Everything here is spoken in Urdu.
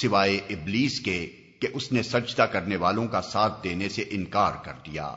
سوائے ابلیس کے کہ اس نے سجدہ کرنے والوں کا ساتھ دینے سے انکار کر دیا۔